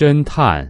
侦探。